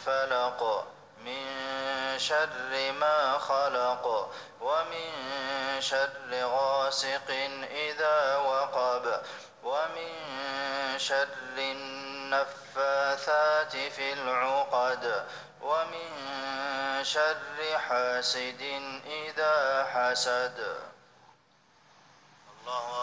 الفلق من شر ما خلق. ومن شر غاسق إذا وقب. ومن شر النفاثات في العقد. ومن شر حاسد إذا حسد. الله